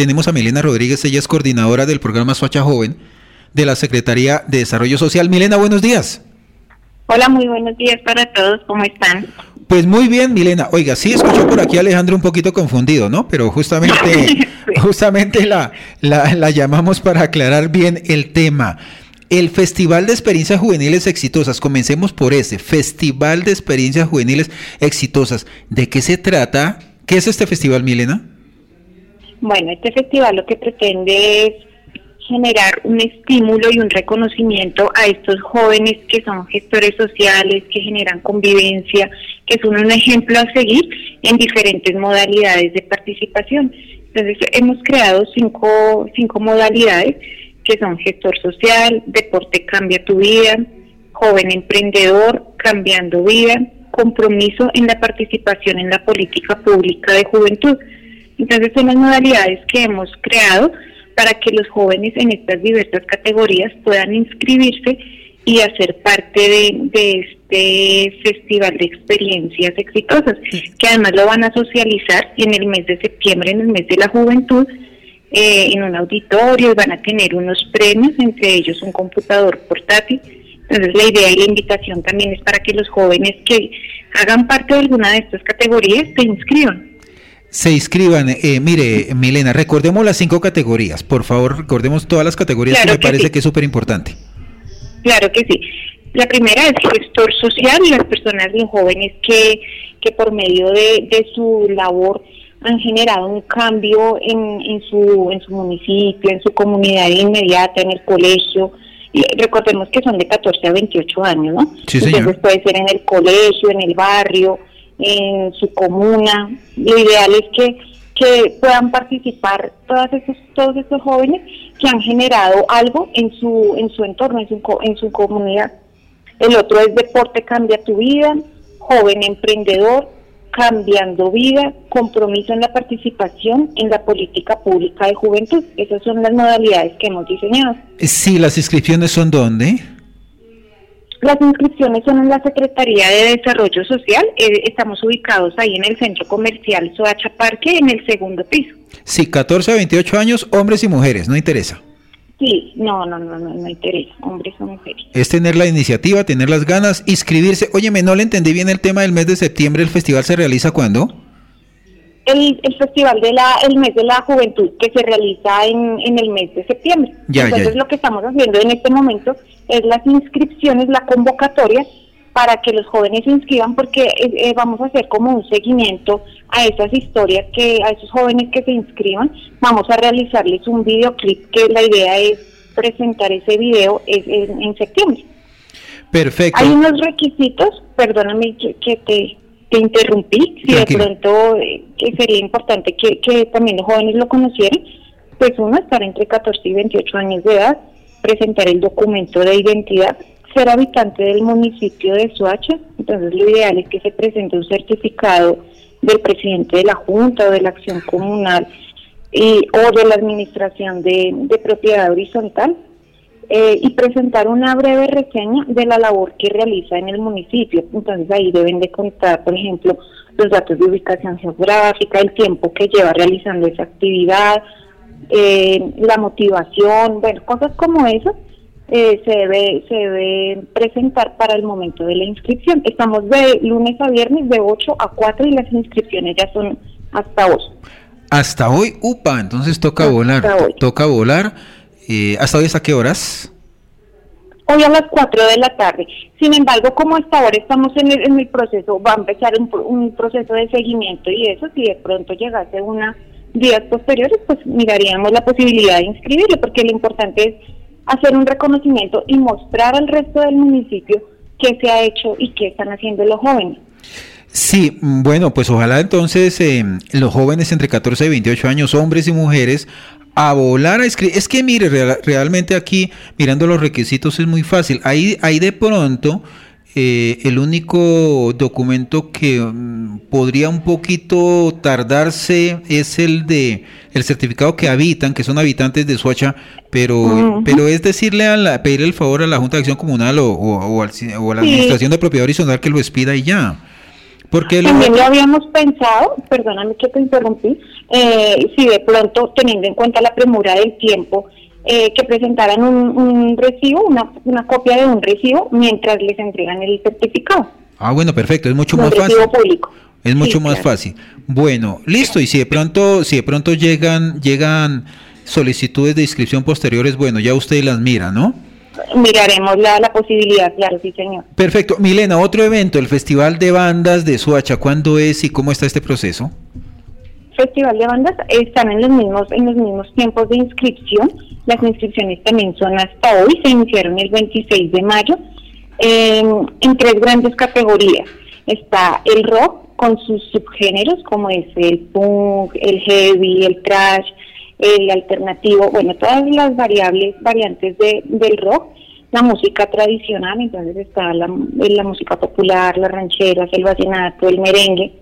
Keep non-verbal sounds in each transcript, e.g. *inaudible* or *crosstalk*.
tenemos a Milena Rodríguez, ella es coordinadora del programa Soacha Joven de la Secretaría de Desarrollo Social. Milena, buenos días. Hola, muy buenos días para todos, ¿cómo están? Pues muy bien, Milena. Oiga, sí escuchó por aquí a Alejandro un poquito confundido, ¿no? Pero justamente, *laughs* justamente la, la, llamamos para aclarar bien el tema. El Festival de Experiencias Juveniles Exitosas, comencemos por ese, Festival de Experiencias Juveniles Exitosas. ¿De qué se trata? ¿Qué es este festival, Milena? Bueno, este festival lo que pretende es generar un estímulo y un reconocimiento a estos jóvenes que son gestores sociales, que generan convivencia, que son un ejemplo a seguir en diferentes modalidades de participación. Entonces hemos creado cinco, cinco modalidades que son gestor social, deporte cambia tu vida, joven emprendedor, cambiando vida, compromiso en la participación en la política pública de juventud. Entonces son las modalidades que hemos creado para que los jóvenes en estas diversas categorías puedan inscribirse y hacer parte de, este festival de experiencias exitosas, que además lo van a socializar en el mes de septiembre, en el mes de la juventud, eh, en un auditorio, y van a tener unos premios, entre ellos un computador portátil. Entonces la idea y la invitación también es para que los jóvenes que hagan parte de alguna de estas categorías se inscriban se inscriban. Eh, mire, Milena, recordemos las cinco categorías. Por favor, recordemos todas las categorías que me parece que es súper importante. Claro que sí. La primera es gestor social, las personas bien jóvenes que, que por medio de, de su labor han generado un cambio en, en, su, en su municipio, en su comunidad inmediata, en el colegio. Y recordemos que son de 14 a 28 años, ¿no? Sí, Entonces puede ser en el colegio, en el barrio, en su comuna. Lo ideal es que, que puedan participar todas esos, todos estos jóvenes que han generado algo en su, en su entorno, en su, en su comunidad. El otro es Deporte Cambia tu Vida, Joven Emprendedor, Cambiando Vida, Compromiso en la Participación en la Política Pública de Juventud. Esas son las modalidades que hemos diseñado. Sí, las inscripciones son dónde? Las inscripciones son en la Secretaría de Desarrollo Social. Eh, estamos ubicados ahí en el centro comercial Soacha Parque, en el segundo piso. Sí, 14 a 28 años, hombres y mujeres, no interesa. Sí, no, no, no, no, no interesa, hombres o mujeres. Es tener la iniciativa, tener las ganas, inscribirse. Óyeme, no le entendí bien el tema del mes de septiembre. ¿El festival se realiza cuándo? El, el, festival de la el mes de la juventud que se realiza en, en el mes de septiembre. Ya, Entonces lo que estamos haciendo en este momento es las inscripciones, la convocatoria para que los jóvenes se inscriban porque eh, eh, vamos a hacer como un seguimiento a esas historias que a esos jóvenes que se inscriban. Vamos a realizarles un videoclip que la idea es presentar ese video en, septiembre. Perfecto. Hay unos requisitos perdóname que, te, interrumpí si de pronto eh, que sería importante que, que también los jóvenes lo conocieran pues uno estar entre 14 y 28 años de edad presentar el documento de identidad, ser habitante del municipio de Soacha, entonces lo ideal es que se presente un certificado del presidente de la Junta o de la Acción Comunal y, o de la Administración de, Propiedad Horizontal eh, y presentar una breve reseña de la labor que realiza en el municipio. Entonces ahí deben de contar, por ejemplo, los datos de ubicación geográfica, el tiempo que lleva realizando esa actividad, eh, la motivación, bueno, cosas como esas eh, se debe se debe presentar para el momento de la inscripción. Estamos de lunes a viernes de 8 a 4 y las inscripciones ya son hasta hoy. Hasta hoy, upa, entonces toca volar, toca volar. Eh, ¿Hasta hoy hasta qué horas? Hoy a las 4 de la tarde. Sin embargo, como hasta ahora estamos en el, en el proceso, va a empezar un, un proceso de seguimiento y eso, si de pronto llegase una días posteriores, pues miraríamos la posibilidad de inscribirlo, porque lo importante es hacer un reconocimiento y mostrar al resto del municipio qué se ha hecho y qué están haciendo los jóvenes. Sí, bueno, pues ojalá entonces eh, los jóvenes entre 14 y 28 años, hombres y mujeres, a volar a escribir. Es que mire, realmente aquí, mirando los requisitos, es muy fácil. Ahí, ahí de pronto eh, el único documento que mm, podría un poquito tardarse es el de el certificado que habitan, que son habitantes de Suacha, pero, pero es decirle a la, pedir el favor a la Junta de Acción Comunal o, o, a la Administración de Propiedad Horizontal que lo expida y ya. Porque También lo habíamos pensado, perdóname que te interrumpí, eh, si de pronto, teniendo en cuenta la premura del tiempo, eh, que presentaran un, recibo, una, una, copia de un recibo, mientras les entregan el certificado. Ah, bueno, perfecto, es mucho más fácil. Público. Es mucho más fácil. Bueno, listo, y si de pronto, si de pronto llegan, llegan solicitudes de inscripción posteriores, bueno, ya usted las mira, ¿no? Miraremos la, la, posibilidad, claro, sí, señor. Perfecto. Milena, otro evento, el Festival de Bandas de Suacha, ¿cuándo es y cómo está este proceso? Festival de Bandas están en los mismos en los mismos tiempos de inscripción. Las inscripciones también son hasta hoy, se iniciaron el 26 de mayo, en tres grandes categorías. Está el rock con sus subgéneros, como es el punk, el heavy, el trash, el alternativo, bueno, todas las variables, variantes de, del rock, la música tradicional, entonces está la, la música popular, las rancheras, el vallenato, el merengue,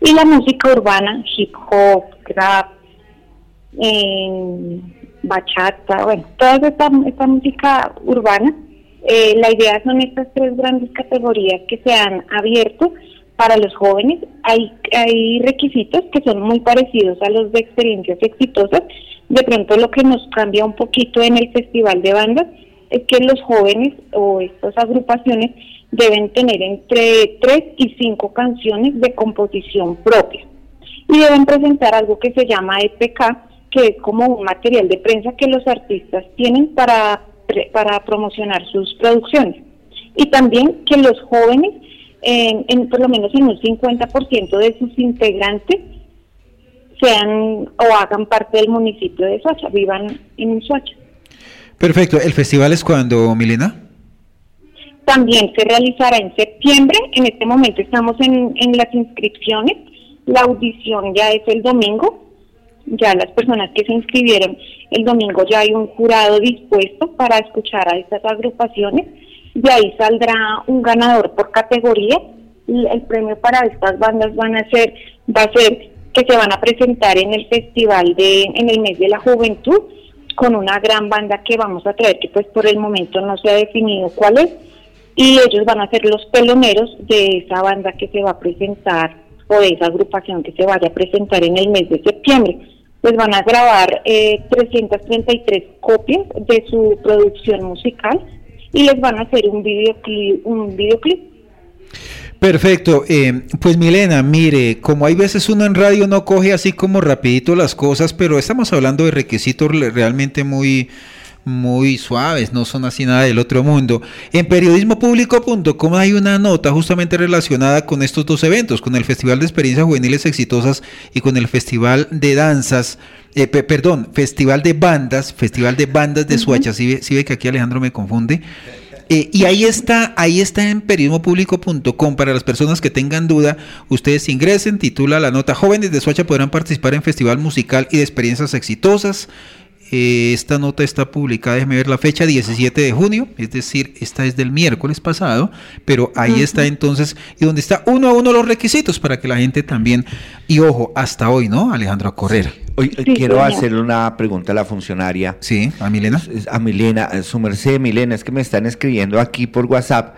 y la música urbana, hip hop, rap, eh, bachata, bueno, toda esta, esta música urbana. Eh, la idea son estas tres grandes categorías que se han abierto para los jóvenes hay, hay requisitos que son muy parecidos a los de experiencias exitosas. De pronto lo que nos cambia un poquito en el festival de bandas que los jóvenes o estas agrupaciones deben tener entre tres y cinco canciones de composición propia y deben presentar algo que se llama EPK, que es como un material de prensa que los artistas tienen para, para promocionar sus producciones. Y también que los jóvenes en, por lo menos en un 50% de sus integrantes sean o hagan parte del municipio de Soacha, vivan en Soacha. Perfecto. ¿El festival es cuando, Milena? También se realizará en septiembre. En este momento estamos en, en las inscripciones. La audición ya es el domingo. Ya las personas que se inscribieron el domingo ya hay un jurado dispuesto para escuchar a estas agrupaciones de ahí saldrá un ganador por categoría. El premio para estas bandas van a ser, va a ser que se van a presentar en el festival de, en el mes de la juventud, con una gran banda que vamos a traer, que pues por el momento no se ha definido cuál es, y ellos van a ser los peloneros de esa banda que se va a presentar, o de esa agrupación que se vaya a presentar en el mes de septiembre. Pues van a grabar eh, 333 copias de su producción musical y les van a hacer un videoclip. Un videoclip. Perfecto. Eh, pues Milena, mire, como hay veces uno en radio no coge así como rapidito las cosas, pero estamos hablando de requisitos realmente muy muy suaves, no son así nada del otro mundo. En periodismopublico.com hay una nota justamente relacionada con estos dos eventos, con el Festival de Experiencias Juveniles Exitosas y con el Festival de Danzas, eh, perdón, Festival de Bandas, Festival de Bandas de Suacha, si ve, ve que aquí Alejandro me confunde. Eh, y ahí está, ahí está en periodismopublico.com para las personas que tengan duda, ustedes ingresen, titula la nota Jóvenes de Suacha podrán participar en festival musical y de experiencias exitosas. Eh, esta nota está publicada, déjeme ver la fecha, 17 de junio, es decir, esta es del miércoles pasado, pero ahí está entonces, y donde está uno a uno los requisitos para que la gente también, y ojo, hasta hoy, ¿no, Alejandro, a correr? Hoy quiero hacerle una pregunta a la funcionaria. Sí, a Milena. A Milena, su merced, Milena, es que me están escribiendo aquí por WhatsApp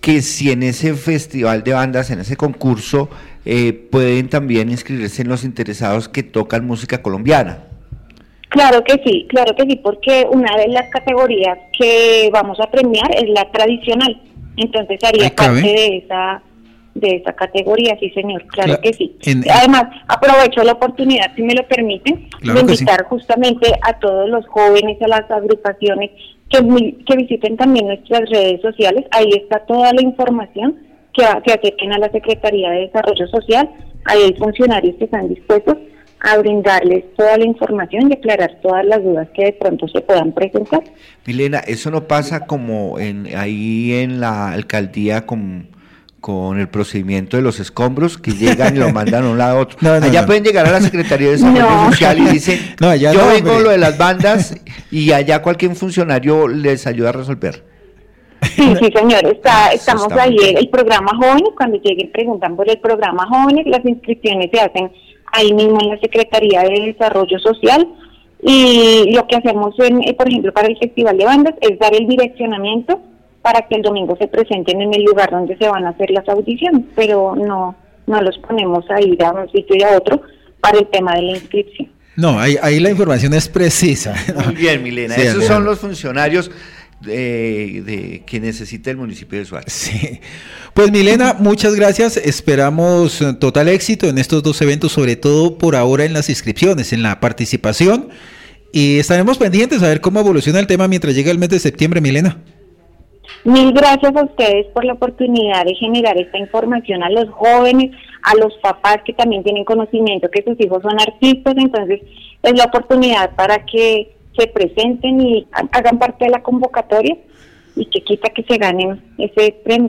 que si en ese festival de bandas, en ese concurso, eh, pueden también inscribirse en los interesados que tocan música colombiana. Claro que sí, claro que sí, porque una de las categorías que vamos a premiar es la tradicional. Entonces haría parte de esa de esa categoría, sí señor, claro, que sí. Además, aprovecho la oportunidad, si me lo permiten, de invitar justamente a todos los jóvenes, a las agrupaciones, que, que visiten también nuestras redes sociales, ahí está toda la información que, que acerquen a la Secretaría de Desarrollo Social, ahí hay funcionarios que están dispuestos a brindarles toda la información y aclarar todas las dudas que de pronto se puedan presentar. Milena, eso no pasa como en ahí en la alcaldía con, con el procedimiento de los escombros que llegan y lo mandan a un lado a otro. *laughs* allá pueden llegar a la Secretaría de Desarrollo Social y dicen, *laughs* yo vengo lo de las bandas y allá cualquier funcionario les ayuda a resolver. Sí, sí, señor, está, estamos ahí en el programa Jóvenes, cuando lleguen preguntan por el programa Jóvenes, las inscripciones se hacen ahí mismo en la Secretaría de Desarrollo Social. Y lo que hacemos, en, eh, por ejemplo, para el Festival de Bandas es dar el direccionamiento para que el domingo se presenten en el lugar donde se van a hacer las audiciones, pero no no los ponemos a ir a un sitio y a otro para el tema de la inscripción. No, ahí, ahí la información es precisa. Muy bien, Milena. Esos son los funcionarios de, que necesita el municipio de Suárez. Sí. Pues Milena, muchas gracias. Esperamos total éxito en estos dos eventos, sobre todo por ahora en las inscripciones, en la participación. Y estaremos pendientes a ver cómo evoluciona el tema mientras llega el mes de septiembre, Milena. Mil gracias a ustedes por la oportunidad de generar esta información a los jóvenes, a los papás que también tienen conocimiento que sus hijos son artistas, entonces es la oportunidad para que se presenten y hagan parte de la convocatoria y que quita que se ganen ese premio.